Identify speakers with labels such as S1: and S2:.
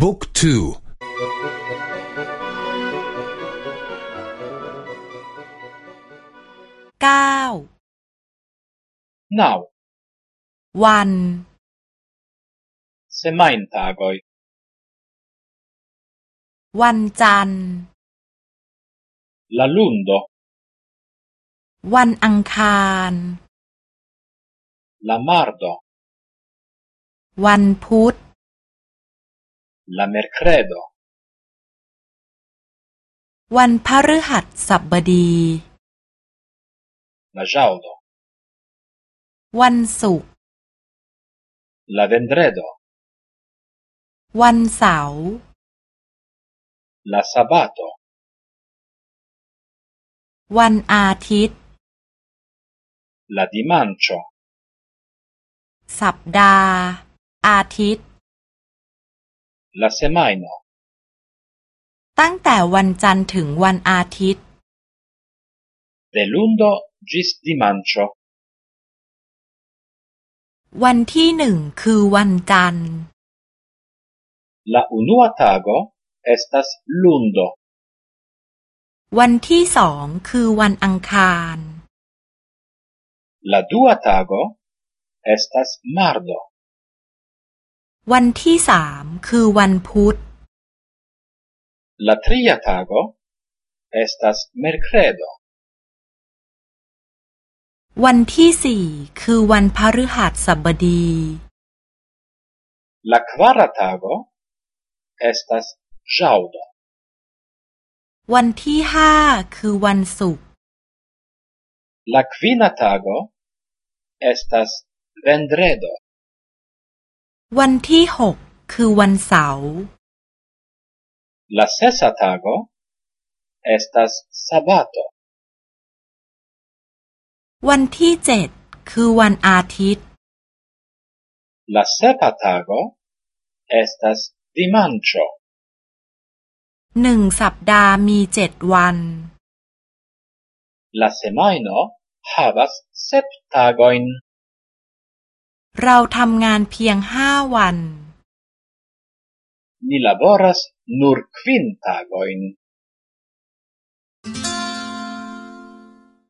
S1: บุ๊กทู
S2: เก้า
S3: naŭ
S2: วัน
S3: semajntagoj
S2: วันจันทร์
S3: la lundo
S2: วันอังคาร
S3: la mardo
S2: วันพุธ
S3: la mercredo
S2: วันพฤหัสบดี
S3: la ĵaŭdo
S2: วันศุกร์
S3: la vendredo
S2: วันเสาร์
S3: la sabato
S2: วันอาทิตย์
S3: la dimanĉo
S2: สัปดาห์ อาทิตย์
S3: la semajno
S2: ตั้งแต่วันจันทร์ถึงวันอาทิตย์
S3: de lundo ĝis dimanĉo
S2: วันที่หนึ่งคือวันจันทร์
S3: la unua tago estas lundo
S2: วันที่สองคือวันอังคาร
S3: la dua tago estas mardo
S2: วันที่สามคือวันพุธ
S3: la tria tago estas mercredo
S2: วันที่สี่คือวันพฤหัสบดี
S3: la kvara tago estas ĵaŭdo
S2: วันที่ห้าคือวันศุกร์
S3: la kvina tago estas vendredo
S2: วันที่หกคือวันเสาร์
S3: la sesa tago estas sabato
S2: วันที่เจ็ดคือวันอาทิตย์
S3: la sepa tago estas dimanĉo
S2: หนึ่งสัปดาห์มีเจ็ดวัน
S3: la semajno havas sep tagojn
S2: เราทำงานเพียงห้าวัน
S3: ni laboras nur kvin tagojn